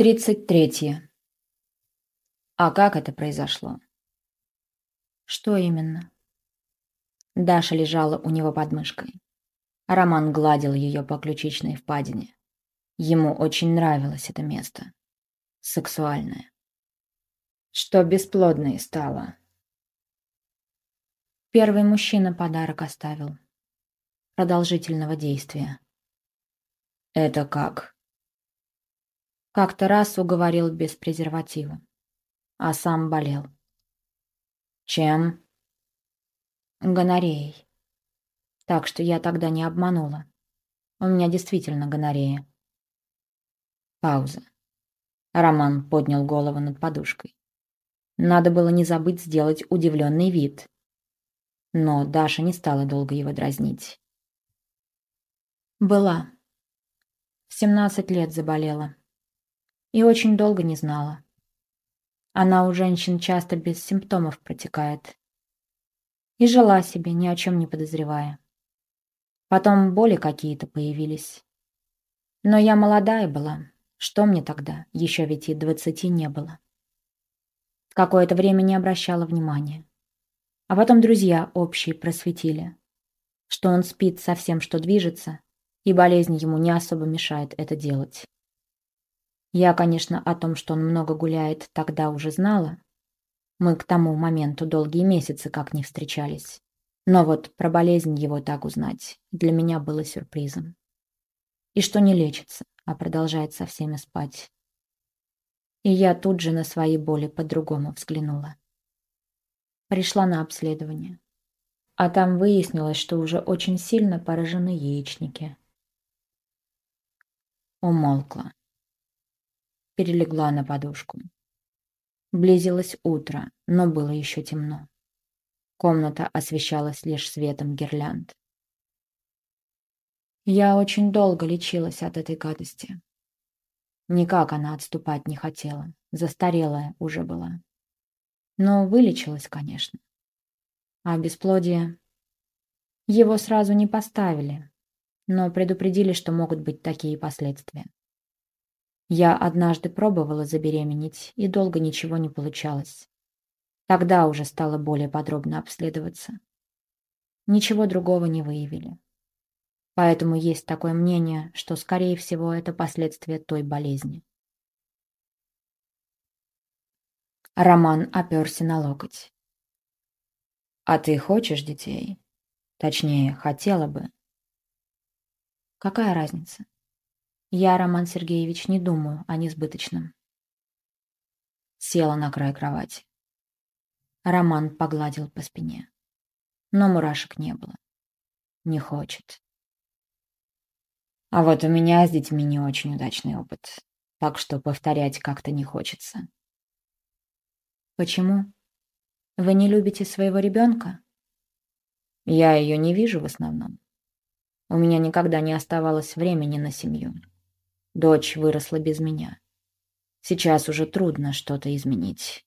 Тридцать третье. А как это произошло? Что именно? Даша лежала у него под мышкой. Роман гладил ее по ключичной впадине. Ему очень нравилось это место. Сексуальное. Что бесплодной стало. Первый мужчина подарок оставил. Продолжительного действия. Это как? Как-то раз уговорил без презерватива, а сам болел. Чем? Гонореей. Так что я тогда не обманула. У меня действительно гонорея. Пауза. Роман поднял голову над подушкой. Надо было не забыть сделать удивленный вид. Но Даша не стала долго его дразнить. Была. В семнадцать лет заболела и очень долго не знала. Она у женщин часто без симптомов протекает. И жила себе, ни о чем не подозревая. Потом боли какие-то появились. Но я молодая была. Что мне тогда? Еще ведь и двадцати не было. Какое-то время не обращала внимания. А потом друзья общие просветили, что он спит со всем, что движется, и болезнь ему не особо мешает это делать. Я, конечно, о том, что он много гуляет, тогда уже знала. Мы к тому моменту долгие месяцы как не встречались. Но вот про болезнь его так узнать для меня было сюрпризом. И что не лечится, а продолжает со всеми спать. И я тут же на свои боли по-другому взглянула. Пришла на обследование. А там выяснилось, что уже очень сильно поражены яичники. Умолкла перелегла на подушку. Близилось утро, но было еще темно. Комната освещалась лишь светом гирлянд. Я очень долго лечилась от этой гадости. Никак она отступать не хотела, застарелая уже была. Но вылечилась, конечно. А бесплодие... Его сразу не поставили, но предупредили, что могут быть такие последствия. Я однажды пробовала забеременеть, и долго ничего не получалось. Тогда уже стало более подробно обследоваться. Ничего другого не выявили. Поэтому есть такое мнение, что, скорее всего, это последствия той болезни. Роман оперся на локоть. «А ты хочешь детей? Точнее, хотела бы?» «Какая разница? Я, Роман Сергеевич, не думаю о несбыточном. Села на край кровати. Роман погладил по спине. Но мурашек не было. Не хочет. А вот у меня с детьми не очень удачный опыт. Так что повторять как-то не хочется. Почему? Вы не любите своего ребенка? Я ее не вижу в основном. У меня никогда не оставалось времени на семью. Дочь выросла без меня. Сейчас уже трудно что-то изменить.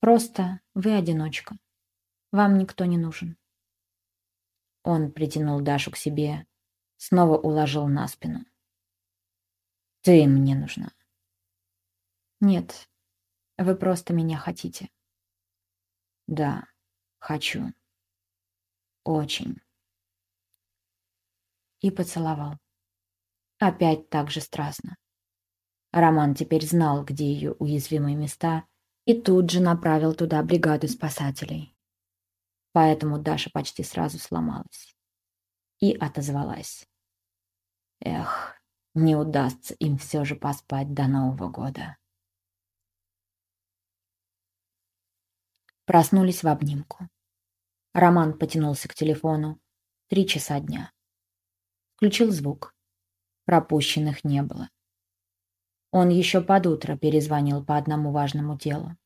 Просто вы одиночка. Вам никто не нужен. Он притянул Дашу к себе, снова уложил на спину. Ты мне нужна. Нет, вы просто меня хотите. Да, хочу. Очень. И поцеловал. Опять так же страстно. Роман теперь знал, где ее уязвимые места, и тут же направил туда бригаду спасателей. Поэтому Даша почти сразу сломалась. И отозвалась. Эх, не удастся им все же поспать до Нового года. Проснулись в обнимку. Роман потянулся к телефону. Три часа дня. Включил звук. Пропущенных не было. Он еще под утро перезвонил по одному важному делу.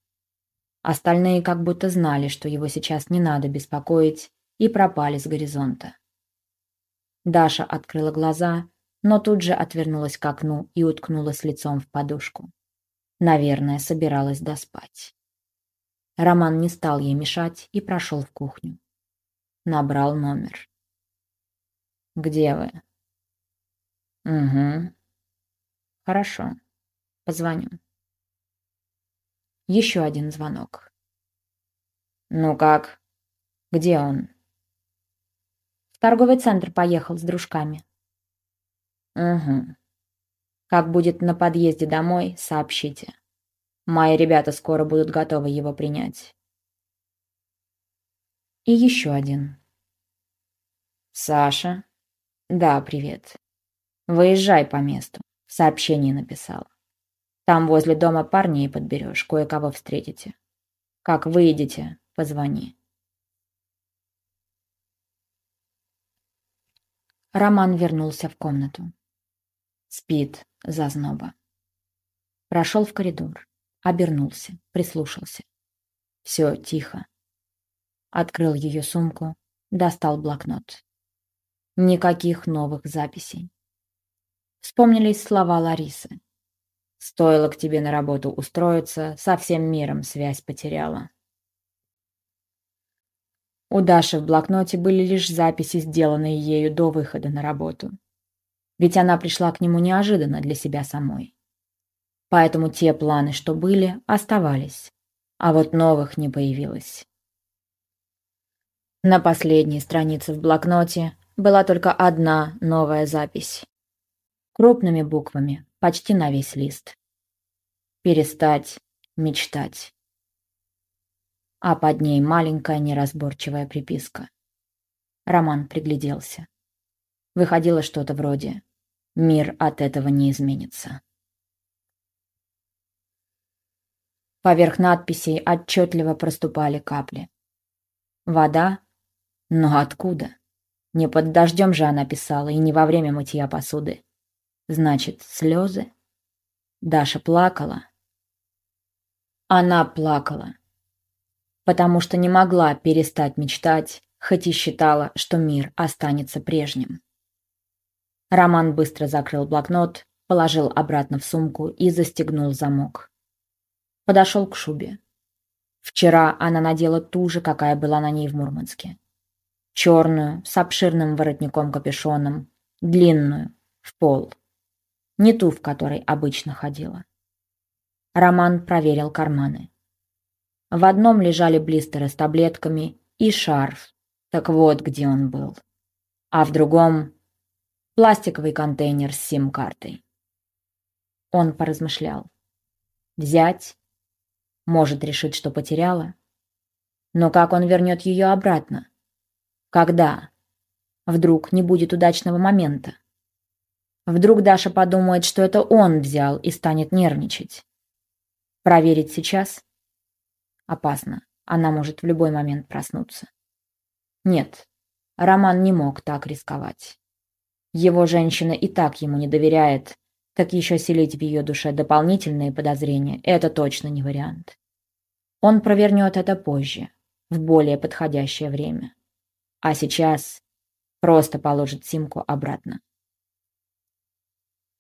Остальные как будто знали, что его сейчас не надо беспокоить, и пропали с горизонта. Даша открыла глаза, но тут же отвернулась к окну и уткнулась лицом в подушку. Наверное, собиралась доспать. Роман не стал ей мешать и прошел в кухню. Набрал номер. «Где вы?» «Угу. Хорошо. Позвоню. Еще один звонок. Ну как? Где он? В торговый центр поехал с дружками. Угу. Как будет на подъезде домой, сообщите. Мои ребята скоро будут готовы его принять. И еще один. Саша? Да, привет. Выезжай по месту. Сообщение написала. Там возле дома парней подберешь, кое-кого встретите. Как выйдете, позвони. Роман вернулся в комнату. Спит, зазноба. Прошел в коридор, обернулся, прислушался. Все тихо. Открыл ее сумку, достал блокнот. Никаких новых записей. Вспомнились слова Ларисы. Стоило к тебе на работу устроиться, со всем миром связь потеряла. У Даши в блокноте были лишь записи, сделанные ею до выхода на работу ведь она пришла к нему неожиданно для себя самой. Поэтому те планы, что были, оставались, а вот новых не появилось. На последней странице в блокноте была только одна новая запись. Крупными буквами, почти на весь лист. Перестать мечтать. А под ней маленькая неразборчивая приписка. Роман пригляделся. Выходило что-то вроде «Мир от этого не изменится». Поверх надписей отчетливо проступали капли. Вода? Но откуда? Не под дождем же она писала, и не во время мытья посуды. Значит, слезы? Даша плакала? Она плакала. Потому что не могла перестать мечтать, хоть и считала, что мир останется прежним. Роман быстро закрыл блокнот, положил обратно в сумку и застегнул замок. Подошел к шубе. Вчера она надела ту же, какая была на ней в Мурманске. Черную, с обширным воротником-капюшоном, длинную, в пол. Не ту, в которой обычно ходила. Роман проверил карманы. В одном лежали блистеры с таблетками и шарф. Так вот, где он был. А в другом Пластиковый контейнер с сим-картой. Он поразмышлял. Взять? Может, решить, что потеряла? Но как он вернет ее обратно? Когда? Вдруг не будет удачного момента? Вдруг Даша подумает, что это он взял и станет нервничать. Проверить сейчас? Опасно. Она может в любой момент проснуться. Нет, Роман не мог так рисковать. Его женщина и так ему не доверяет, так еще селить в ее душе дополнительные подозрения – это точно не вариант. Он провернет это позже, в более подходящее время. А сейчас просто положит симку обратно.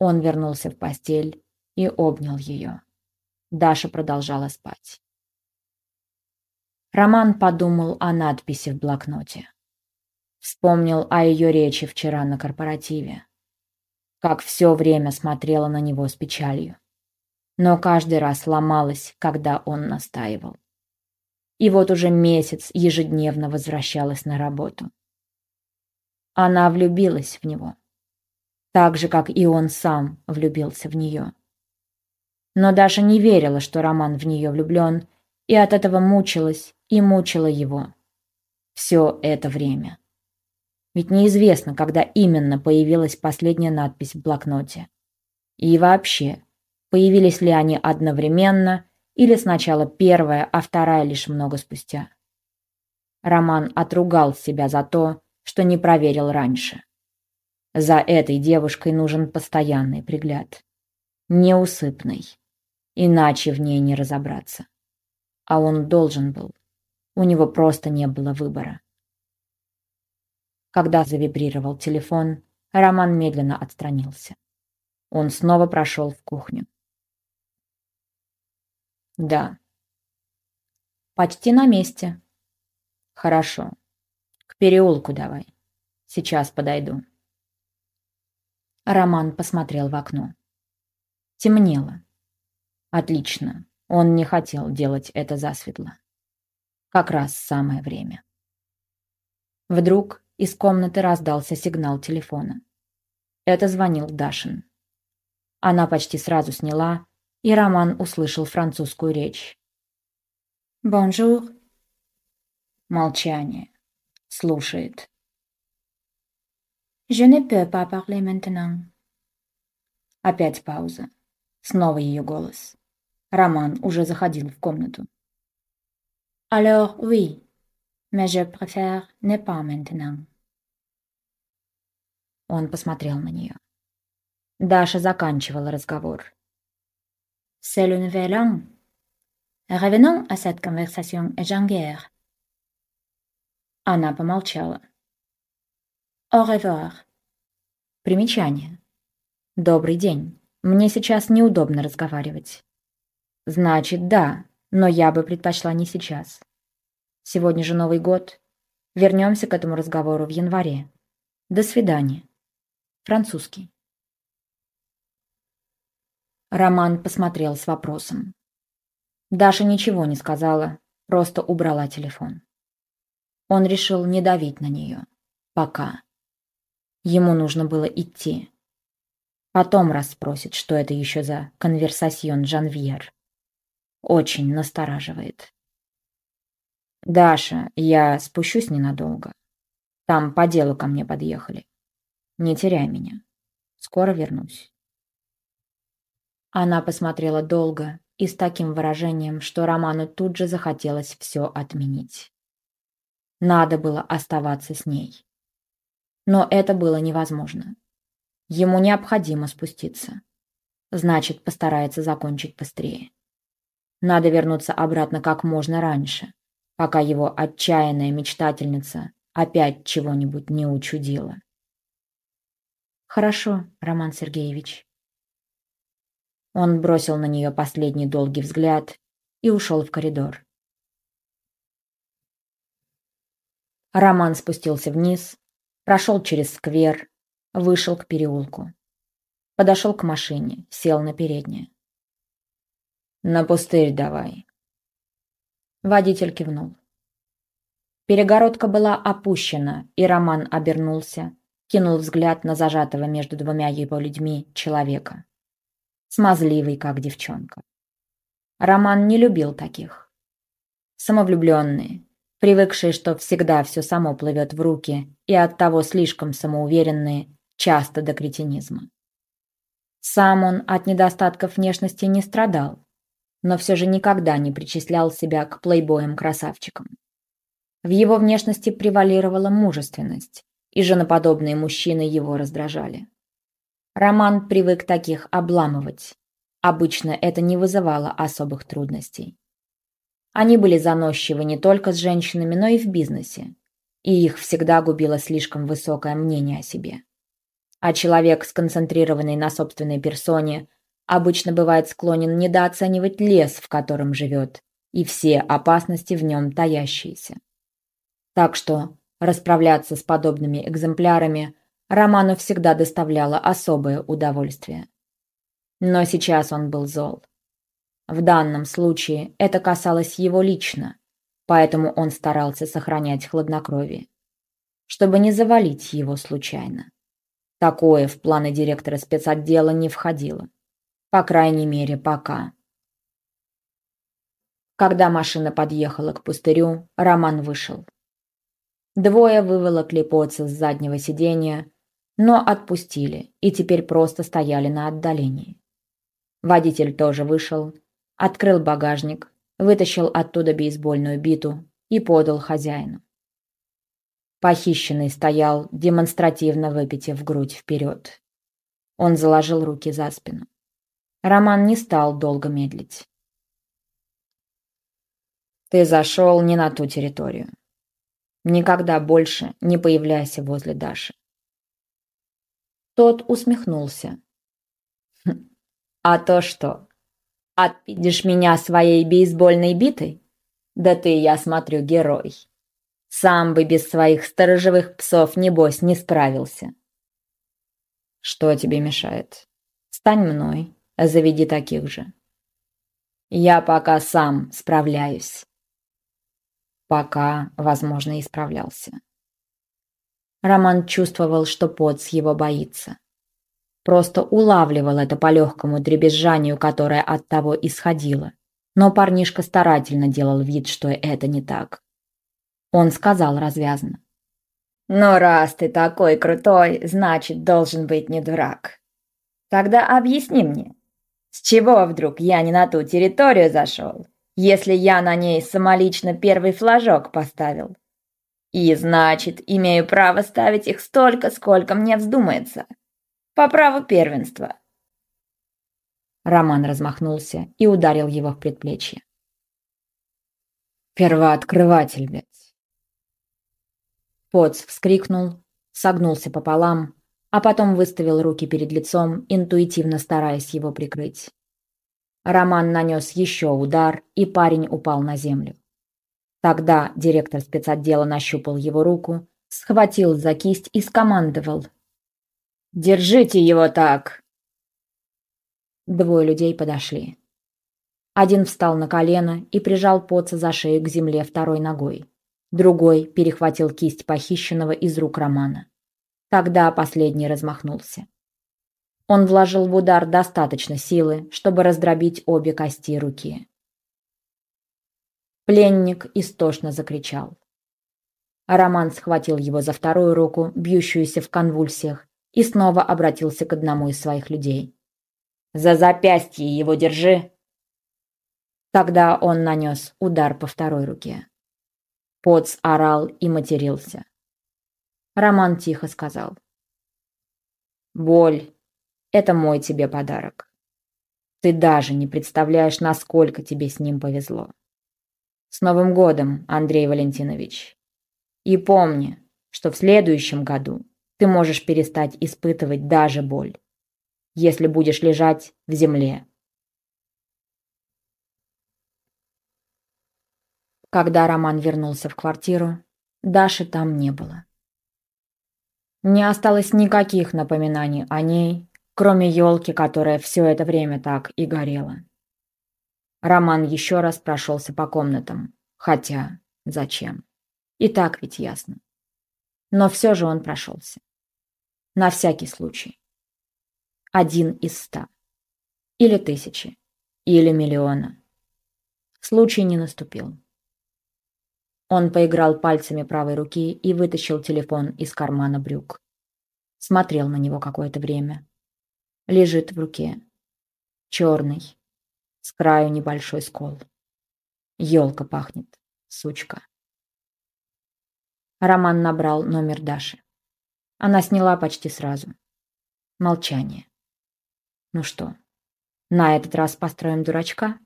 Он вернулся в постель и обнял ее. Даша продолжала спать. Роман подумал о надписи в блокноте. Вспомнил о ее речи вчера на корпоративе. Как все время смотрела на него с печалью. Но каждый раз ломалась, когда он настаивал. И вот уже месяц ежедневно возвращалась на работу. Она влюбилась в него. Так же, как и он сам влюбился в нее. Но Даша не верила, что Роман в нее влюблен, и от этого мучилась и мучила его. Все это время. Ведь неизвестно, когда именно появилась последняя надпись в блокноте. И вообще, появились ли они одновременно или сначала первая, а вторая лишь много спустя. Роман отругал себя за то, что не проверил раньше. За этой девушкой нужен постоянный пригляд. Неусыпный. Иначе в ней не разобраться. А он должен был. У него просто не было выбора. Когда завибрировал телефон, Роман медленно отстранился. Он снова прошел в кухню. Да. Почти на месте. Хорошо. К переулку давай. Сейчас подойду. Роман посмотрел в окно. Темнело. Отлично. Он не хотел делать это засветло. Как раз самое время. Вдруг из комнаты раздался сигнал телефона. Это звонил Дашин. Она почти сразу сняла, и Роман услышал французскую речь. «Bonjour». Молчание. Слушает. «Je ne peux pas parler maintenant». Опять пауза. Снова ее голос. Роман уже заходил в комнату. Alors oui, mais je préfère ne pas maintenant. Он посмотрел на нее. Даша заканчивала разговор. C'est le nouvel an. Revenons à cette conversation étrangère. Она помолчала. Au revoir. Примечание. Добрый день. Мне сейчас неудобно разговаривать. Значит, да, но я бы предпочла не сейчас. Сегодня же Новый год. Вернемся к этому разговору в январе. До свидания. Французский. Роман посмотрел с вопросом. Даша ничего не сказала, просто убрала телефон. Он решил не давить на нее. Пока. Ему нужно было идти. Потом расспросит, что это еще за конверсасьон Жанвьер. Очень настораживает. «Даша, я спущусь ненадолго. Там по делу ко мне подъехали. Не теряй меня. Скоро вернусь». Она посмотрела долго и с таким выражением, что Роману тут же захотелось все отменить. Надо было оставаться с ней. Но это было невозможно. Ему необходимо спуститься. Значит, постарается закончить быстрее. Надо вернуться обратно как можно раньше, пока его отчаянная мечтательница опять чего-нибудь не учудила. «Хорошо, Роман Сергеевич». Он бросил на нее последний долгий взгляд и ушел в коридор. Роман спустился вниз, прошел через сквер, вышел к переулку. Подошел к машине, сел на переднее. «На пустырь давай». Водитель кивнул. Перегородка была опущена, и Роман обернулся, кинул взгляд на зажатого между двумя его людьми человека. Смазливый, как девчонка. Роман не любил таких. Самовлюбленные, привыкшие, что всегда все само плывет в руки, и оттого слишком самоуверенные, часто до кретинизма. Сам он от недостатков внешности не страдал, но все же никогда не причислял себя к плейбоям-красавчикам. В его внешности превалировала мужественность, и женоподобные мужчины его раздражали. Роман привык таких обламывать. Обычно это не вызывало особых трудностей. Они были заносчивы не только с женщинами, но и в бизнесе, и их всегда губило слишком высокое мнение о себе. А человек, сконцентрированный на собственной персоне, обычно бывает склонен недооценивать лес, в котором живет, и все опасности в нем таящиеся. Так что расправляться с подобными экземплярами Роману всегда доставляло особое удовольствие. Но сейчас он был зол. В данном случае это касалось его лично, поэтому он старался сохранять хладнокровие, чтобы не завалить его случайно. Такое в планы директора спецотдела не входило. По крайней мере, пока. Когда машина подъехала к пустырю, Роман вышел. Двое выволокли поца с заднего сиденья, но отпустили и теперь просто стояли на отдалении. Водитель тоже вышел, открыл багажник, вытащил оттуда бейсбольную биту и подал хозяину. Похищенный стоял, демонстративно выпитив грудь вперед. Он заложил руки за спину. Роман не стал долго медлить. Ты зашел не на ту территорию. Никогда больше не появляйся возле Даши. Тот усмехнулся. «Хм, а то что? Отпидешь меня своей бейсбольной битой? Да ты, я смотрю, герой. Сам бы без своих сторожевых псов, небось, не справился. Что тебе мешает? Стань мной, заведи таких же. Я пока сам справляюсь. Пока, возможно, и справлялся. Роман чувствовал, что Поц его боится. Просто улавливал это по легкому дребезжанию, которое от того исходило. Но парнишка старательно делал вид, что это не так. Он сказал развязно. «Ну, раз ты такой крутой, значит, должен быть не дурак. Тогда объясни мне, с чего вдруг я не на ту территорию зашел, если я на ней самолично первый флажок поставил? И, значит, имею право ставить их столько, сколько мне вздумается. По праву первенства». Роман размахнулся и ударил его в предплечье. «Первооткрыватель ведь!» Поц вскрикнул, согнулся пополам, а потом выставил руки перед лицом, интуитивно стараясь его прикрыть. Роман нанес еще удар, и парень упал на землю. Тогда директор спецотдела нащупал его руку, схватил за кисть и скомандовал. «Держите его так!» Двое людей подошли. Один встал на колено и прижал Поца за шею к земле второй ногой. Другой перехватил кисть похищенного из рук Романа. Тогда последний размахнулся. Он вложил в удар достаточно силы, чтобы раздробить обе кости руки. Пленник истошно закричал. Роман схватил его за вторую руку, бьющуюся в конвульсиях, и снова обратился к одному из своих людей. «За запястье его держи!» Тогда он нанес удар по второй руке. Поц орал и матерился. Роман тихо сказал. «Боль — это мой тебе подарок. Ты даже не представляешь, насколько тебе с ним повезло. С Новым годом, Андрей Валентинович. И помни, что в следующем году ты можешь перестать испытывать даже боль, если будешь лежать в земле Когда Роман вернулся в квартиру, Даши там не было. Не осталось никаких напоминаний о ней, кроме елки, которая все это время так и горела. Роман еще раз прошелся по комнатам. Хотя, зачем? И так ведь ясно. Но все же он прошелся. На всякий случай. Один из ста. Или тысячи. Или миллиона. Случай не наступил. Он поиграл пальцами правой руки и вытащил телефон из кармана брюк. Смотрел на него какое-то время. Лежит в руке. Черный. С краю небольшой скол. Елка пахнет. Сучка. Роман набрал номер Даши. Она сняла почти сразу. Молчание. Ну что, на этот раз построим дурачка?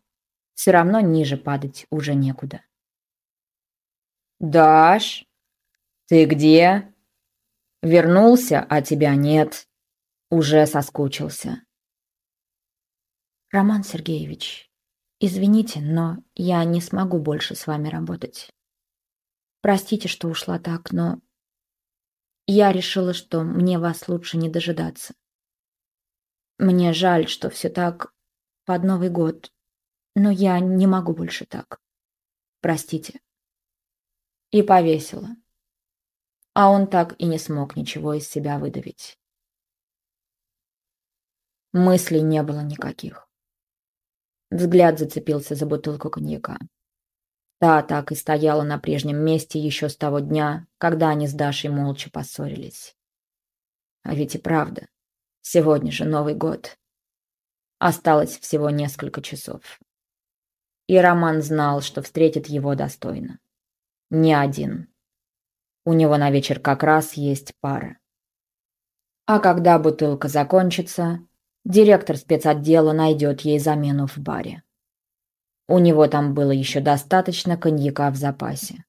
Все равно ниже падать уже некуда. «Даш, ты где?» «Вернулся, а тебя нет. Уже соскучился». «Роман Сергеевич, извините, но я не смогу больше с вами работать. Простите, что ушла так, но я решила, что мне вас лучше не дожидаться. Мне жаль, что все так под Новый год, но я не могу больше так. Простите» и повесила. А он так и не смог ничего из себя выдавить. Мыслей не было никаких. Взгляд зацепился за бутылку коньяка. Та так и стояла на прежнем месте еще с того дня, когда они с Дашей молча поссорились. А ведь и правда, сегодня же Новый год. Осталось всего несколько часов. И Роман знал, что встретит его достойно. Не один. У него на вечер как раз есть пара. А когда бутылка закончится, директор спецотдела найдет ей замену в баре. У него там было еще достаточно коньяка в запасе.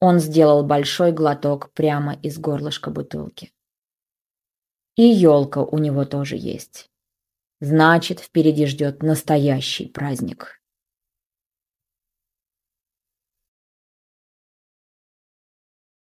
Он сделал большой глоток прямо из горлышка бутылки. И елка у него тоже есть. Значит, впереди ждет настоящий праздник.